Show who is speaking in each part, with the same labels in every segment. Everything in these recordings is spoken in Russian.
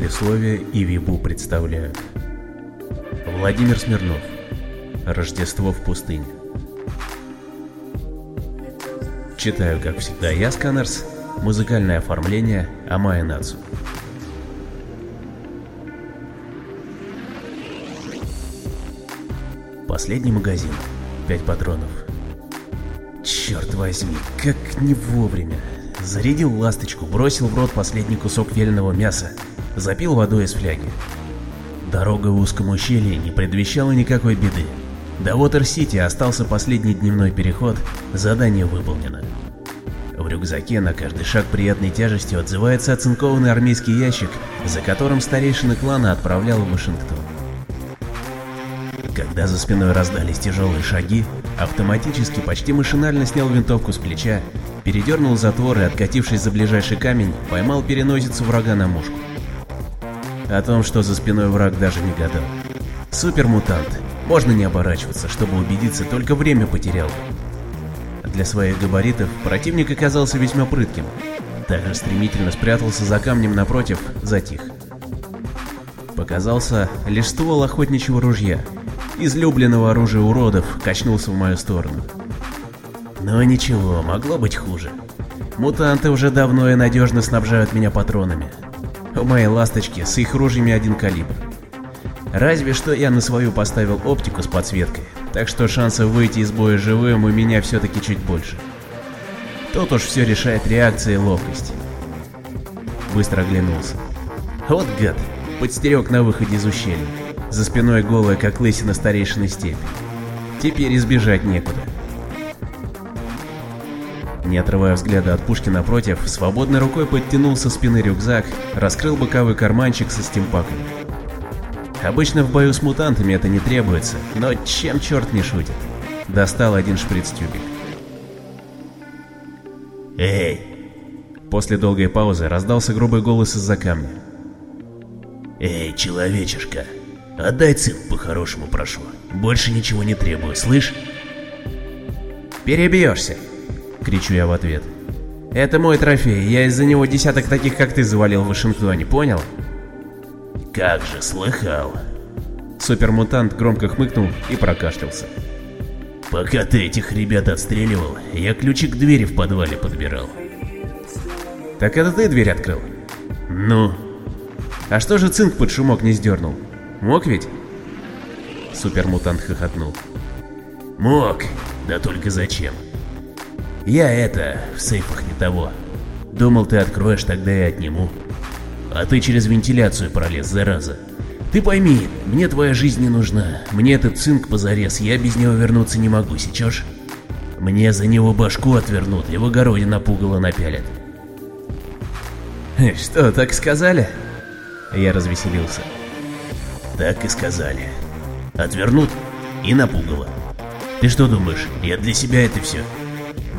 Speaker 1: Послесловие и Вибу представляют. Владимир Смирнов. Рождество в пустыне. Читаю, как всегда, я, Сканерс. Музыкальное оформление Амая Нацу. Последний магазин. Пять патронов. Черт возьми, как не вовремя. Зарядил ласточку, бросил в рот последний кусок вяленого мяса, запил водой из фляги. Дорога в узком ущелье не предвещала никакой беды. До Уотер-Сити остался последний дневной переход, задание выполнено. В рюкзаке на каждый шаг приятной тяжестью отзывается оцинкованный армейский ящик, за которым старейшина клана отправлял в Вашингтон. Когда за спиной раздались тяжелые шаги, автоматически почти машинально снял винтовку с плеча, передернул затвор и, откатившись за ближайший камень, поймал переносицу врага на мушку. О том, что за спиной враг даже не гадал. Супермутант. Можно не оборачиваться, чтобы убедиться, только время потерял Для своих габаритов противник оказался весьма прытким. Также стремительно спрятался за камнем напротив, затих. Показался лишь ствол охотничьего ружья, излюбленного оружия уродов, качнулся в мою сторону. Но ничего, могло быть хуже. Мутанты уже давно и надежно снабжают меня патронами. У моей ласточки с их ружьями один калибр. Разве что я на свою поставил оптику с подсветкой, так что шансов выйти из боя живым у меня все-таки чуть больше. Тут уж все решает реакция и ловкость. Быстро оглянулся. Вот гад, подстерег на выходе из ущелья. За спиной голая, как лысина старейшины степи. Теперь избежать некуда. Не отрывая взгляда от пушки напротив, свободной рукой подтянул со спины рюкзак, раскрыл боковой карманчик со стимпаками. Обычно в бою с мутантами это не требуется, но чем черт не шутит. Достал один шприц-тюбик. «Эй!» После долгой паузы раздался грубый голос из-за камня. «Эй, человечишка, отдай цинк по-хорошему прошу. Больше ничего не требую, слышь?» «Перебьешься!» — кричу я в ответ. «Это мой трофей, я из-за него десяток таких, как ты, завалил в Вашингтоне, понял?» «Как же, слыхал!» Супермутант громко хмыкнул и прокашлялся. «Пока ты этих ребят отстреливал, я ключи к двери в подвале подбирал». «Так это ты дверь открыл?» «Ну?» «А что же цинк под шумок не сдернул? Мог ведь?» Супермутант хохотнул.
Speaker 2: «Мог, да только зачем?» «Я это, в сейфах не того. Думал, ты откроешь, тогда и отниму. А ты через вентиляцию пролез, зараза. Ты пойми, мне твоя жизнь не нужна. Мне этот цинк позарез, я без него вернуться не могу, сечешь? Мне за него башку отвернут и в огороде на пугало напялят.
Speaker 1: Что, так сказали? Я развеселился.
Speaker 2: Так и сказали. Отвернут и на пугало. Ты что думаешь, я для себя это все?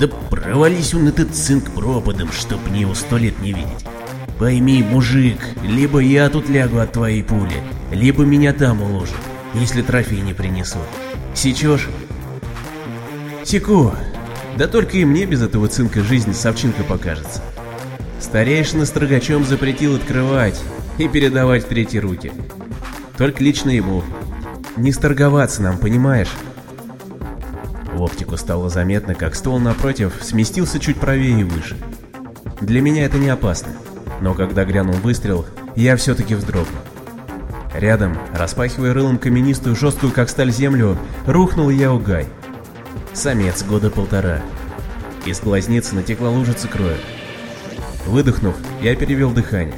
Speaker 2: Да провались он этот цинк пропадом, чтоб мне его сто лет не видеть. Пойми, мужик, либо я тут лягу от твоей пули, либо меня там уложат, если трофей не принесут. Сечешь?
Speaker 1: Секу. Да только и мне без этого цинка жизнь совчинка покажется. Старейшина строгачом запретил открывать и передавать в третьи руки. Только лично ему. Не сторговаться нам, понимаешь? В оптику стало заметно, как ствол напротив сместился чуть правее и выше. Для меня это не опасно но когда грянул выстрел, я все-таки вздрогнул. Рядом, распахивая рылом каменистую, жесткую как сталь землю, рухнул Яугай. Самец года полтора. Из глазницы натекла лужица крови. Выдохнув, я перевел дыхание.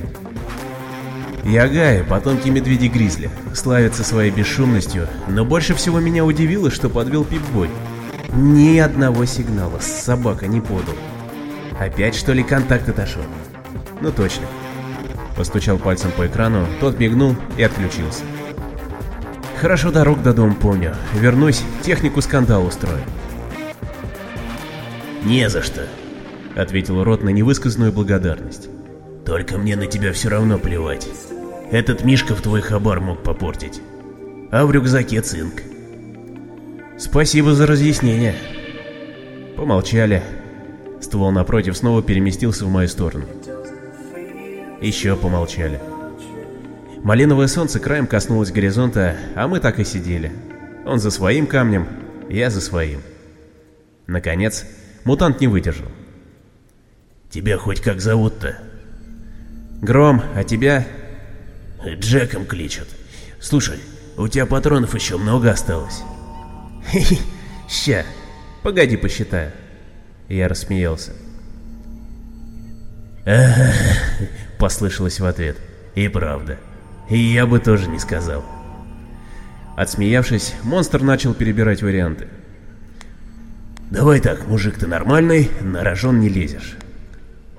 Speaker 1: Ягай, потомки медведей-гризли, славятся своей бесшумностью, но больше всего меня удивило, что подвел пип-бой. Ни одного сигнала собака не подал. Опять что ли контакт отошел? Ну точно. Постучал пальцем по экрану, тот мигнул и отключился. Хорошо дорог до дома помню. Вернусь, технику скандал устрою.
Speaker 2: «Не за что», — ответил урод на невысказанную благодарность. «Только мне на тебя все равно плевать. Этот Мишка в твой хабар мог попортить. А в рюкзаке цинк».
Speaker 1: «Спасибо за разъяснение». Помолчали. Ствол напротив снова переместился в мою сторону. Еще помолчали. Малиновое солнце краем коснулось горизонта, а мы так и сидели. Он за своим камнем, я за своим. Наконец, мутант не выдержал.
Speaker 2: «Тебя хоть как зовут-то?»
Speaker 1: «Гром, а тебя?»
Speaker 2: «Джеком кличут. Слушай, у тебя патронов еще много осталось?»
Speaker 1: «Хе-хе, ща, погоди посчитаю». Я рассмеялся.
Speaker 2: Послышалось в ответ. «И правда. И я бы тоже не сказал».
Speaker 1: Отсмеявшись, монстр начал перебирать варианты.
Speaker 2: «Давай так, мужик ты нормальный, на рожон не лезешь.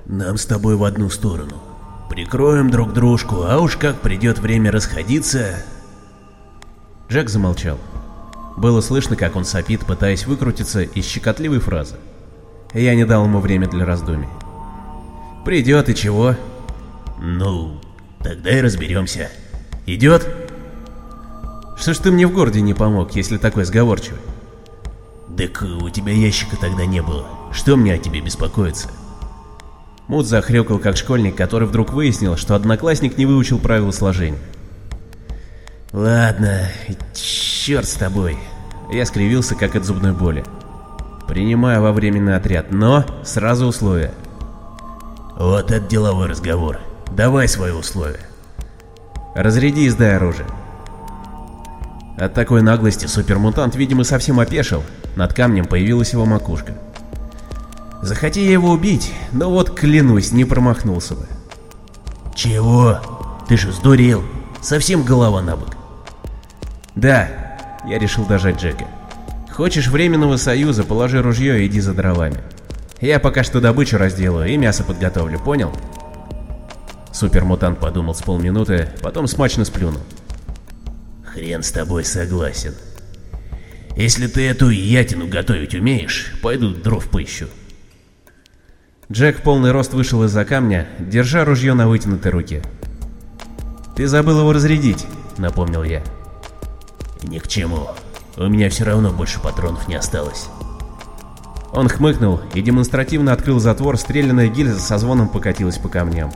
Speaker 2: Нам с тобой в одну сторону. Прикроем друг дружку, а уж как придет время расходиться...»
Speaker 1: Джек замолчал. Было слышно, как он сопит, пытаясь выкрутиться из щекотливой фразы. Я не дал ему время для раздумий. «Придет и чего?»
Speaker 2: «Ну, тогда и разберемся. Идет?»
Speaker 1: «Что ж ты мне в городе не помог, если такой сговорчивый?»
Speaker 2: «Так у тебя ящика тогда не было. Что мне о тебе беспокоиться?»
Speaker 1: Мут захрюкал, как школьник, который вдруг выяснил, что одноклассник не выучил правила сложения. «Ладно, черт с тобой!» Я скривился, как от зубной боли. «Принимаю во временный отряд, но сразу условия».
Speaker 2: «Вот это деловой разговор. Давай свои условия».
Speaker 1: «Разряди и сдай оружие». От такой наглости супермутант, видимо, совсем опешил. Над камнем появилась его макушка. Захоти я его убить, но вот клянусь, не промахнулся бы.
Speaker 2: Чего? Ты же сдурел? Совсем голова на бок.
Speaker 1: Да, я решил дожать Джека. Хочешь временного союза, положи ружье и иди за дровами. Я пока что добычу разделаю и мясо подготовлю, понял? Супермутант подумал с полминуты, потом смачно сплюнул.
Speaker 2: Хрен с тобой согласен. Если ты эту ятину готовить умеешь, пойду дров поищу.
Speaker 1: Джек в полный рост вышел из-за камня, держа ружье на вытянутой руке. «Ты забыл его разрядить», — напомнил я.
Speaker 2: «Ни к чему. У меня все равно больше патронов не осталось».
Speaker 1: Он хмыкнул и демонстративно открыл затвор, стрелянная гильза со звоном покатилась по камням.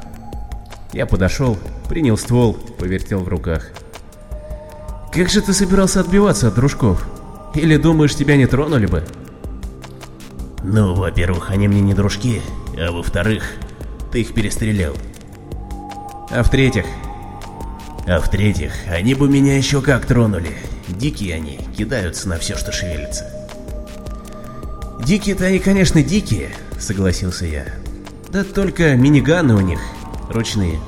Speaker 1: Я подошел, принял ствол, повертел в руках. «Как же ты собирался отбиваться от дружков? Или думаешь, тебя не тронули бы?»
Speaker 2: Ну, во-первых, они мне не дружки, а во-вторых, ты их перестрелял.
Speaker 1: А в-третьих?
Speaker 2: А в-третьих, они бы меня еще как тронули. Дикие они, кидаются на все, что шевелится.
Speaker 1: Дикие-то они, конечно, дикие, согласился я. Да только миниганы у них ручные.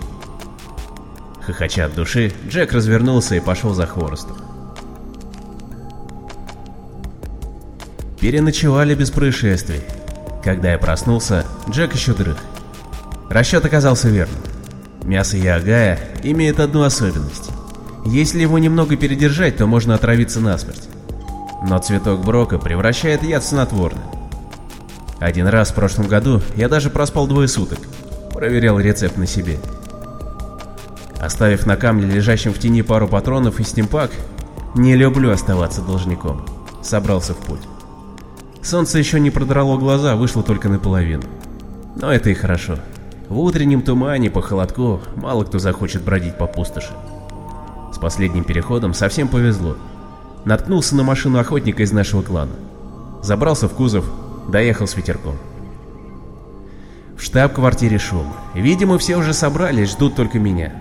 Speaker 1: Хохоча от души, Джек развернулся и пошел за хворостом. Переночевали без происшествий. Когда я проснулся, Джек еще дрых. Расчет оказался верным. Мясо Яагая имеет одну особенность. Если его немного передержать, то можно отравиться насмерть. Но цветок брока превращает яд в снотворный. Один раз в прошлом году я даже проспал двое суток. Проверял рецепт на себе. Оставив на камне лежащем в тени пару патронов и стимпак, не люблю оставаться должником. Собрался в путь. Солнце еще не продрало глаза, вышло только наполовину. Но это и хорошо. В утреннем тумане по холодку мало кто захочет бродить по пустоши. Последним переходом совсем повезло. Наткнулся на машину охотника из нашего клана. Забрался в кузов, доехал с ветерком. В штаб-квартире шум. Видимо, все уже собрались, ждут только меня.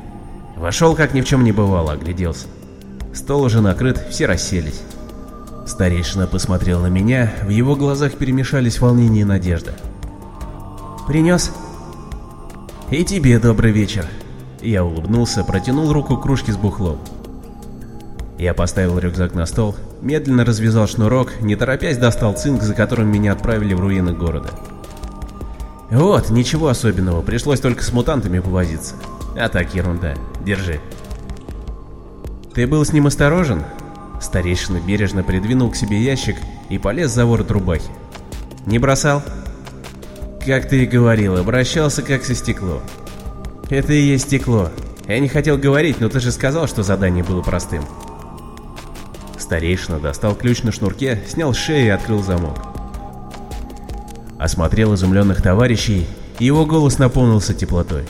Speaker 1: Вошел, как ни в чем не бывало, огляделся. Стол уже накрыт, все расселись. Старейшина посмотрел на меня, в его глазах перемешались волнение и надежда. «Принес?» «И тебе добрый вечер!» Я улыбнулся, протянул руку к кружке с бухлом. Я поставил рюкзак на стол, медленно развязал шнурок, не торопясь достал цинк, за которым меня отправили в руины города. Вот, ничего особенного, пришлось только с мутантами повозиться. А так ерунда, держи. Ты был с ним осторожен? Старейшина бережно придвинул к себе ящик и полез за ворот рубахи. «Не бросал?» «Как ты и говорил, обращался как со стекло». «Это и есть стекло. Я не хотел говорить, но ты же сказал, что задание было простым». Старейшина достал ключ на шнурке, снял с шеи и открыл замок. Осмотрел изумленных товарищей, и его голос наполнился теплотой.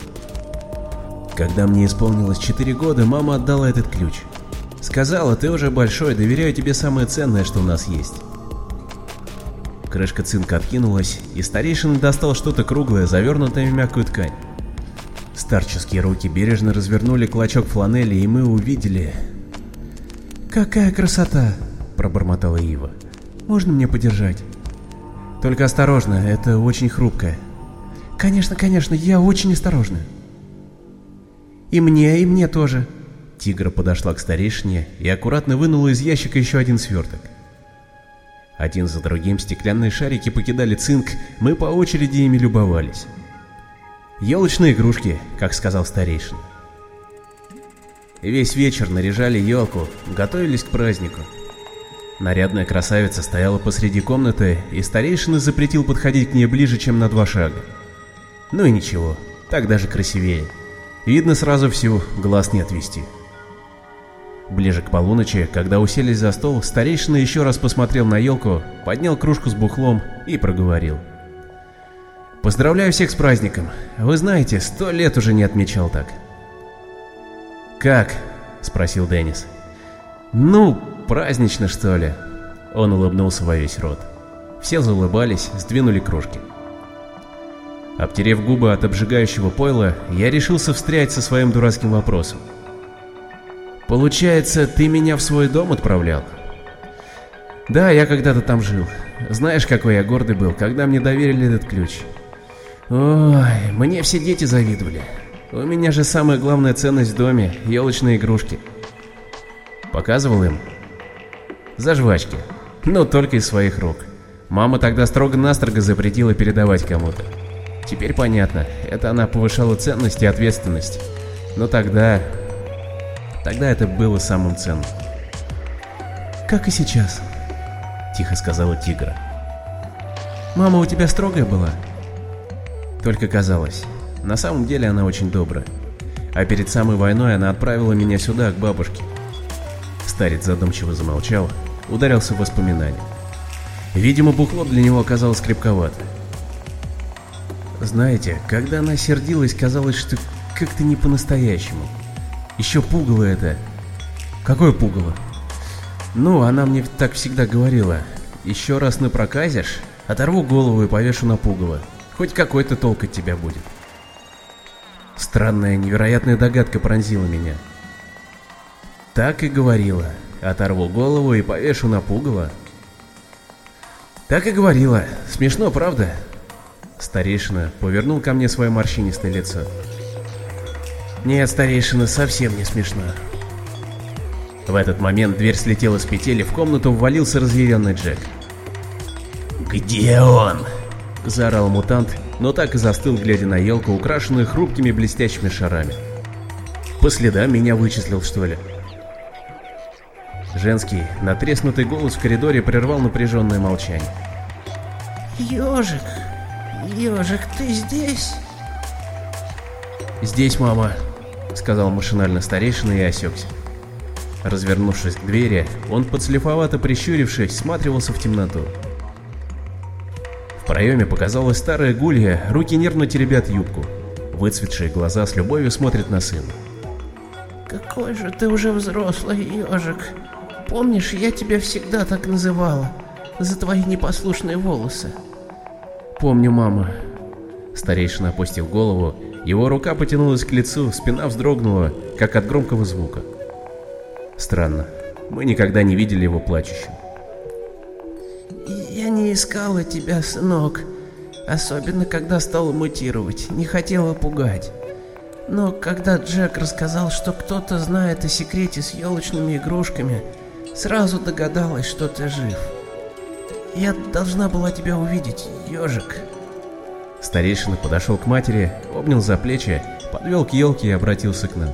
Speaker 1: Когда мне исполнилось 4 года, мама отдала этот ключ. Сказала, ты уже большой, доверяю тебе самое ценное, что у нас есть. Крышка цинка откинулась, и старейшина достал что-то круглое, завернутое в мягкую ткань. Старческие руки бережно развернули клочок фланели, и мы увидели... «Какая красота!» – пробормотала Ива. «Можно мне подержать?» «Только осторожно, это очень хрупкое». «Конечно, конечно, я очень осторожна». «И мне, и мне тоже». Тигра подошла к старейшине и аккуратно вынула из ящика еще один сверток. Один за другим стеклянные шарики покидали цинк, мы по очереди ими любовались. Елочные игрушки, как сказал старейшин. Весь вечер наряжали елку, готовились к празднику. Нарядная красавица стояла посреди комнаты, и старейшина запретил подходить к ней ближе, чем на два шага. Ну и ничего, так даже красивее. Видно сразу всю, глаз не отвести. Ближе к полуночи, когда уселись за стол, старейшина еще раз посмотрел на елку, поднял кружку с бухлом и проговорил. «Поздравляю всех с праздником. Вы знаете, сто лет уже не отмечал так». «Как?» – спросил Деннис. «Ну, празднично, что ли?» Он улыбнулся во весь рот. Все заулыбались, сдвинули кружки. Обтерев губы от обжигающего пойла, я решился встрять со своим дурацким вопросом. «Получается, ты меня в свой дом отправлял?» «Да, я когда-то там жил. Знаешь, какой я гордый был, когда мне доверили этот ключ. Ой, мне все дети завидовали. У меня же самая главная ценность в доме – елочные игрушки. Показывал им? За жвачки. Но только из своих рук. Мама тогда строго-настрого запретила передавать кому-то. Теперь понятно, это она повышала ценность и ответственность. Но тогда... Тогда это было самым ценным. «Как и сейчас», — тихо сказала Тигра. «Мама у тебя строгая была?» Только казалось. На самом деле она очень добрая. А перед самой войной она отправила меня сюда, к бабушке. Старец задумчиво замолчал, ударился в воспоминания. Видимо, бухло для него оказалось крепковато. Знаете, когда она сердилась, казалось, что как-то не по-настоящему. Еще пугало это. Какое пугало? Ну, она мне так всегда говорила. Еще раз напроказишь, оторву голову и повешу на пугало. Хоть какой-то толк от тебя будет. Странная, невероятная догадка пронзила меня. Так и говорила. Оторву голову и повешу на пугало. Так и говорила. Смешно, правда? Старейшина повернул ко мне свое морщинистое лицо. Нет, старейшина, совсем не смешно. В этот момент дверь слетела с петель и в комнату ввалился разъяренный Джек.
Speaker 2: «Где он?»
Speaker 1: — заорал мутант, но так и застыл, глядя на елку, украшенную хрупкими блестящими шарами. По следам меня вычислил, что ли? Женский, натреснутый голос в коридоре прервал напряженное молчание.
Speaker 3: «Ежик, ежик, ты здесь?»
Speaker 1: «Здесь, мама», — сказал машинально старейшина и осекся. Развернувшись к двери, он, подслеповато прищурившись, всматривался в темноту. В проеме показалась старая гулья, руки нервно теребят юбку. Выцветшие глаза с любовью смотрят на сына.
Speaker 3: «Какой же ты уже взрослый, ежик. Помнишь, я тебя всегда так называла, за твои непослушные волосы?»
Speaker 1: «Помню, мама». Старейшина опустил голову, его рука потянулась к лицу, спина вздрогнула, как от громкого звука. Странно, мы никогда не видели его плачущим.
Speaker 3: «Я не искала тебя, сынок, особенно когда стала мутировать, не хотела пугать. Но когда Джек рассказал, что кто-то знает о секрете с елочными игрушками, сразу догадалась, что ты жив. Я должна была тебя увидеть, ежик».
Speaker 1: Старейшина подошел к матери, обнял за плечи, подвел к елке и обратился к нам.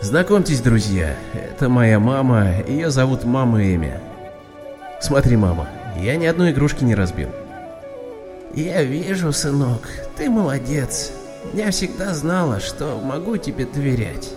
Speaker 1: Знакомьтесь, друзья, это моя мама, ее зовут Мама Эми. Смотри, мама, я ни одной игрушки не разбил.
Speaker 3: Я вижу, сынок, ты молодец. Я всегда знала, что могу тебе доверять.